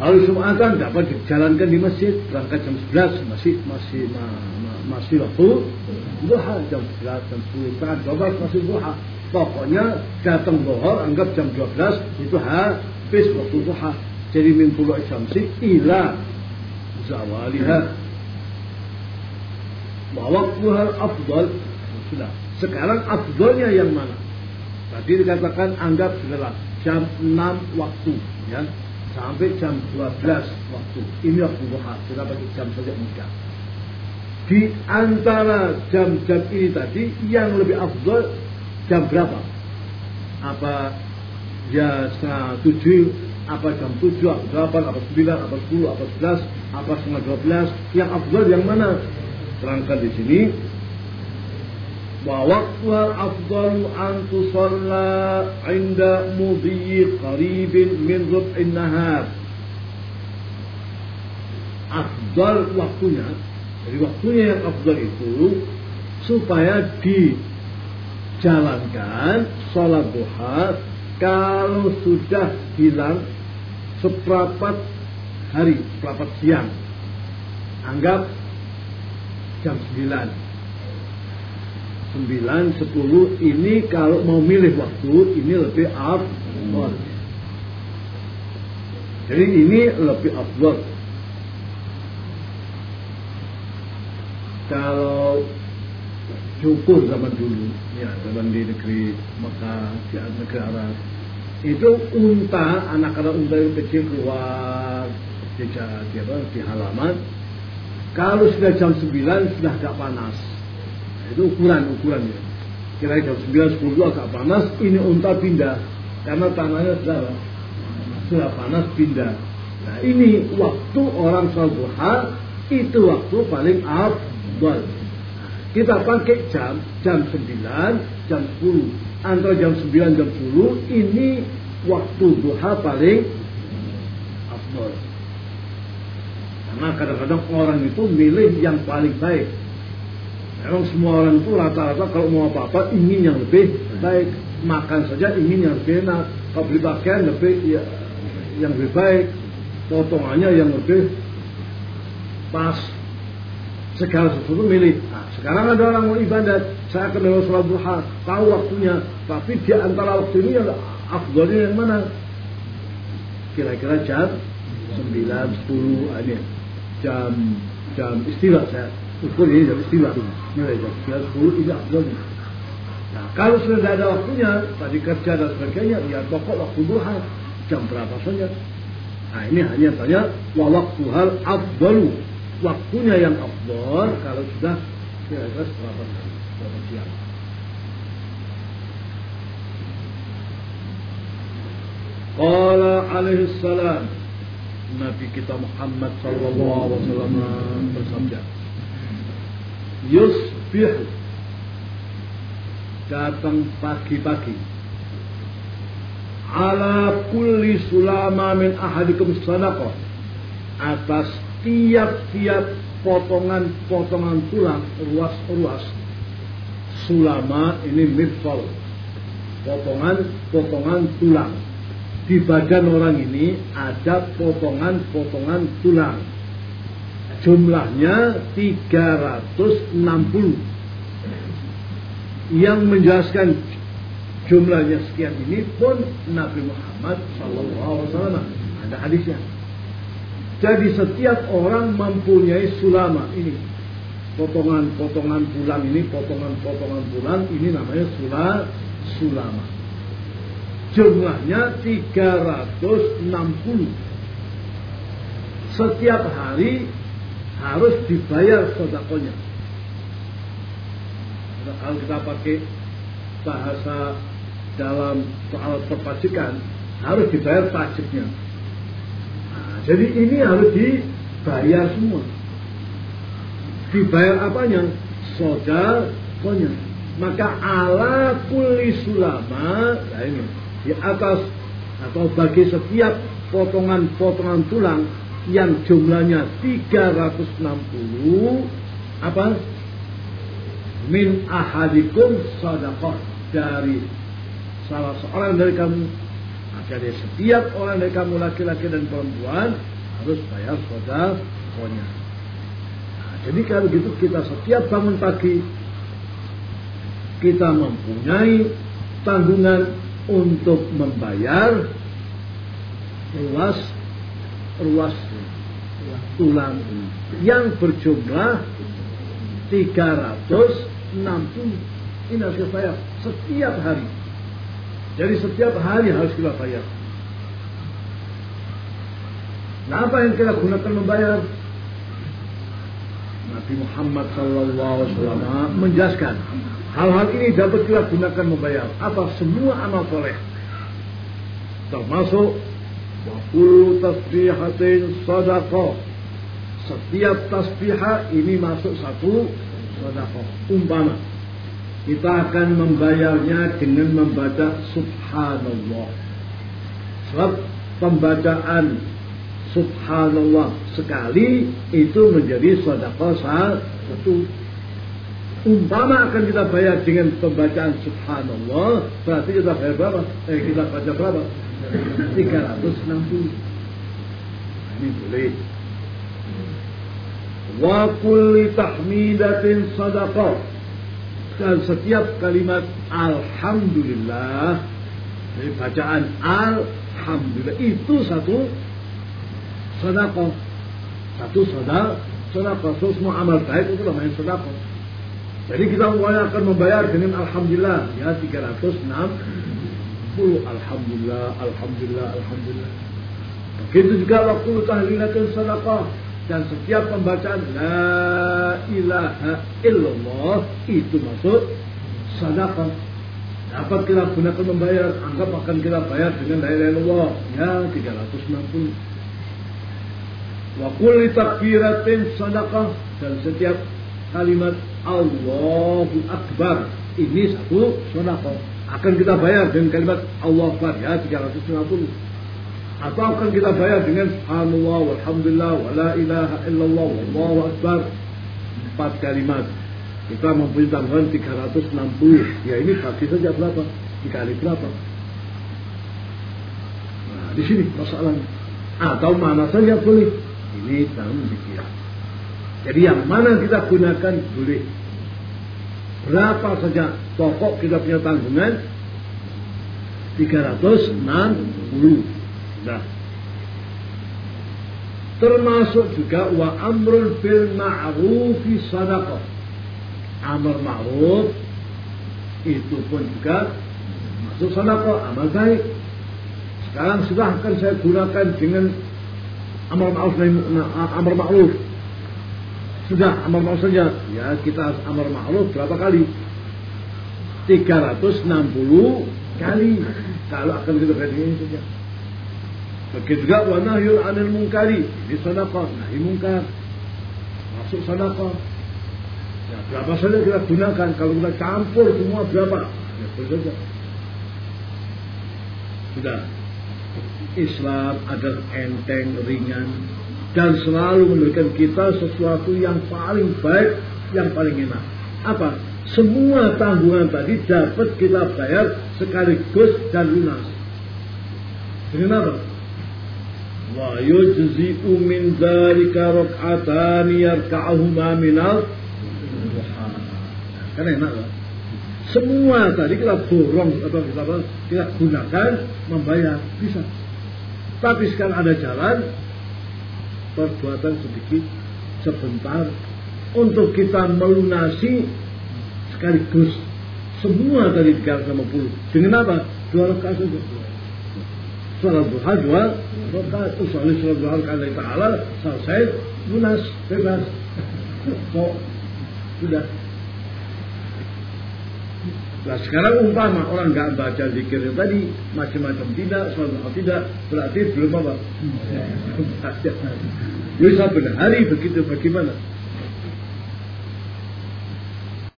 Kalau Jumatan dapat dijalankan di masjid, berangkat jam 11 masih masih ma, ma, masih waktu duha jam 11 jam 10 saat 12 masih duha. Pokoknya datang dohor anggap jam 12 itu habis waktu duha. Jadi min puluh syamsi ila zawaliha. Wa waqtuha afdal. Sudah. Sekarang afdalnya yang mana? Tadi dikatakan anggap adalah jam 6 waktu ya sampai jam 12 waktu. Ini waktu duha. Kita pakai jam saja mudah. Di antara jam-jam ini tadi yang lebih afdal jam berapa? Apa ya setengah tujuh, apa jam tujuh, apa delapan, apa sembilan, apa sepuluh, apa sebelas, apa setengah dua belas? Yang afdal yang mana? Terangkan di sini ووقتها الأفضل أن تصلى عند مضي قريب من ربع النهار afdal waktunya jadi waktunya yang afdal itu supaya dijalankan sholat duha kalau sudah hilang seperempat hari seperempat siang anggap jam 9 9, 10 ini kalau mau milih waktu ini lebih afdal. Jadi ini lebih afdal. Kalau cukur zaman dulu, ya zaman di negeri Mekah, di negeri Arab, itu unta, anak-anak unta yang kecil keluar di, di, di halaman. Kalau sudah jam 9 sudah agak panas itu ukuran ukurannya. Kira jam 9 10 agak panas, ini unta pindah karena tanahnya sudah sudah panas pindah. Nah ini waktu orang sholat duha itu waktu paling afdal. Kita pakai jam jam 9, jam 10. Antara jam 9 jam 10 ini waktu duha paling afdal. Karena kadang-kadang orang itu milih yang paling baik. Memang semua orang itu rata-rata kalau mau apa-apa ingin yang lebih baik. Makan saja ingin yang lebih enak. Kalau beli pakaian lebih ya, yang lebih baik. Potongannya yang lebih pas. Segala sesuatu milih. Nah, sekarang ada orang mau ibadat. Saya akan lewat sholat duha. Tahu waktunya. Tapi di antara waktu ini yang afdolnya yang mana? Kira-kira jam 9, 10, ini jam jam istilah saya ukur ini jam istilah nilai istilah 10 ini afdolnya nah kalau sudah tidak ada waktunya tadi kerja dan sebagainya ya pokok waktu duha jam berapa saja nah ini hanya tanya wa waktu hal afdalu waktunya yang afdol kalau sudah kira-kira berapa berapa siang Qala alaihi salam Nabi kita Muhammad sallallahu alaihi wasallam bersabda yusbih. Datang pagi-pagi. Ala kulli sulama min ahadikum sadaqah. Atas tiap-tiap potongan-potongan tulang ruas-ruas. Sulama ini mifsal potongan-potongan tulang. Di badan orang ini ada potongan-potongan tulang jumlahnya 360 yang menjelaskan jumlahnya sekian ini pun Nabi Muhammad SAW ada hadisnya. Jadi setiap orang mempunyai sulama ini. Potongan-potongan tulang ini potongan-potongan tulang ini namanya sula, sulama. Jumlahnya 360 setiap hari harus dibayar sodakonya. Nah, kalau kita pakai bahasa dalam soal perpajakan harus dibayar pajaknya. Nah, jadi ini harus dibayar semua. Dibayar apanya? Sodakonya. Maka ala kuli sulama, nah ini di atas atau bagi setiap potongan-potongan tulang yang jumlahnya 360 apa? Min ahadikum sadaqah. Dari salah seorang dari kamu. Jadi setiap orang dari kamu laki-laki dan perempuan harus bayar sodakonya. Nah, jadi kalau gitu kita setiap bangun pagi kita mempunyai tanggungan untuk membayar ruas ruas tulang yang berjumlah 360 ini harus kita bayar setiap hari. Jadi setiap hari harus kita bayar. Nah apa yang kita gunakan membayar? Nabi Muhammad SAW menjelaskan hal-hal ini dapat kita gunakan membayar. Apa? Semua amal soleh. Termasuk wakul tasbihatin sadaqah setiap tasbihah ini masuk satu sadaqah umpama. Kita akan membayarnya dengan membaca subhanallah. Sebab pembacaan subhanallah sekali itu menjadi sedekah satu. Umpama akan kita bayar dengan pembacaan subhanallah berarti kita bayar berapa? Eh kita baca berapa? 360 ini boleh wa kulli tahmidatin sadaqah dan setiap kalimat alhamdulillah dari bacaan alhamdulillah itu satu sedekah. Satu sedekah, sedekah. So, semua amal baik itu namanya sedekah. Jadi kita mulai akan membayar dengan Alhamdulillah. Ya 360. Alhamdulillah, Alhamdulillah, Alhamdulillah. Begitu juga waktu tahlilatul sedekah. Dan setiap pembacaan La ilaha illallah itu masuk sedekah. Dapat kita gunakan membayar, anggap akan kita bayar dengan La ilaha illallah. Ya 360 wa kulli takbiratin sadaqah dan setiap kalimat Allahu Akbar ini satu sadaqah akan kita bayar dengan kalimat Allah Akbar ya 350 atau akan kita bayar dengan subhanallah walhamdulillah wa la ilaha illallah wallahu akbar empat kalimat kita mempunyai tanggungan 360 ya ini bagi saja berapa dikali berapa nah di sini masalahnya atau mana saja boleh ini dalam pikiran. Jadi yang mana kita gunakan boleh. Berapa saja pokok kita punya tanggungan? 360. Nah. Termasuk juga wa amrul bil ma'rufi sadaqah. Amr ma'ruf itu pun juga masuk sadaqah, amal baik. Sekarang sudah akan saya gunakan dengan amar ma'ruf amar ma'ruf sudah amar ma'ruf saja ya kita amar ma'ruf berapa kali 360 kali kalau akan kita ini saja Begitu wa nahyul anil munkari ini sedekah nahi munkar masuk sedekah ya berapa saja kita gunakan kalau kita campur semua berapa ya saja sudah Islam adalah enteng, ringan, dan selalu memberikan kita sesuatu yang paling baik, yang paling enak. Apa? Semua tanggungan tadi dapat kita bayar sekaligus dan lunas. Dengan apa? Yujzi'u min dzalika rak'atan yarka'uhuma minal Kan enak lah. Semua tadi kita borong atau kita, kita gunakan membayar bisa. Tapi sekarang ada jalan perbuatan sedikit sebentar untuk kita melunasi sekaligus semua dari 350 dengan apa? dua rakaat saja sholat duha dua rakaat usolih sholat duha karena Ta'ala selesai lunas bebas kok sudah Nah sekarang umpama orang nggak baca zikir tadi macam-macam tidak, sholat tidak, berarti belum apa? Bisa hari begitu bagaimana?